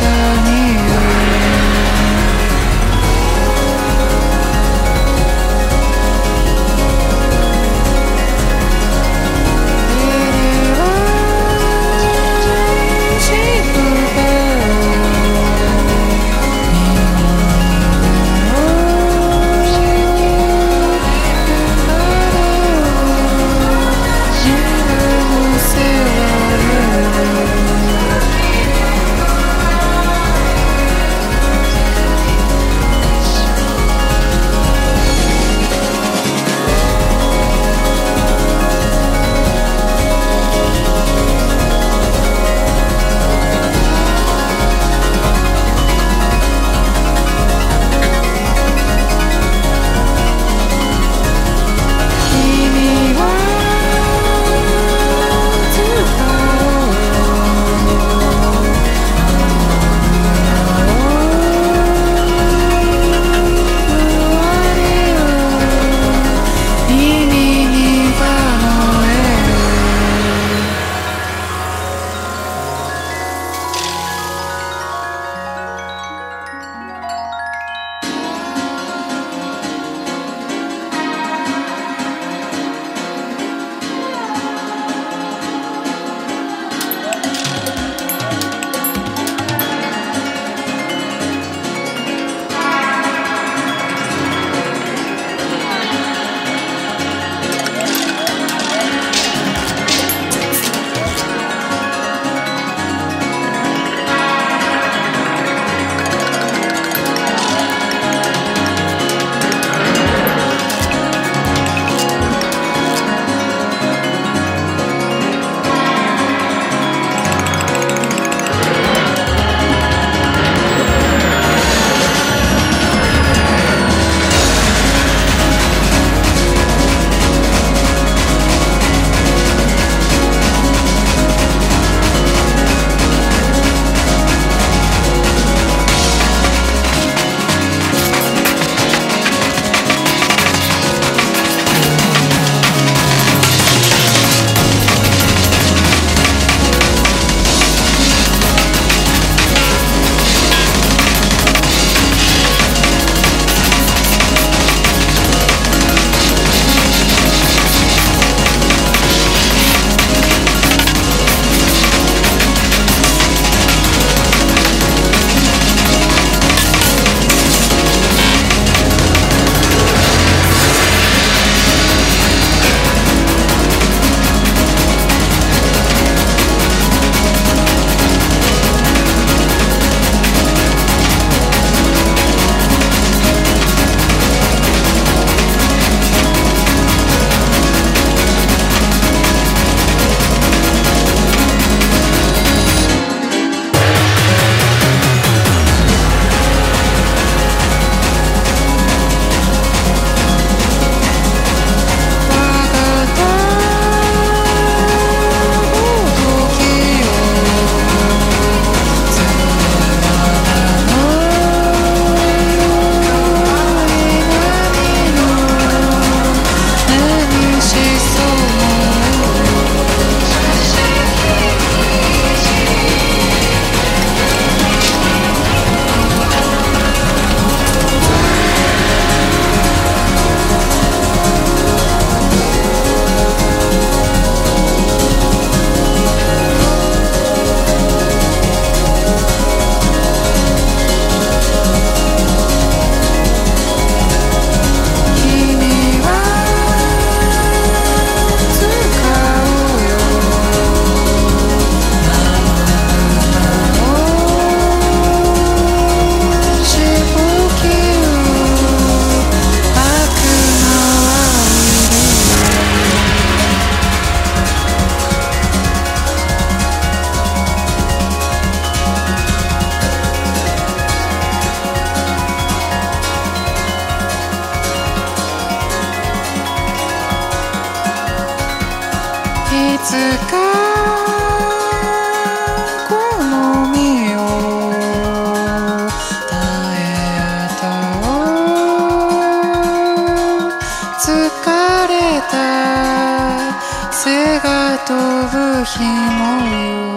的你。つかこの身を耐えた。疲れた。背が飛ぶ日もよ。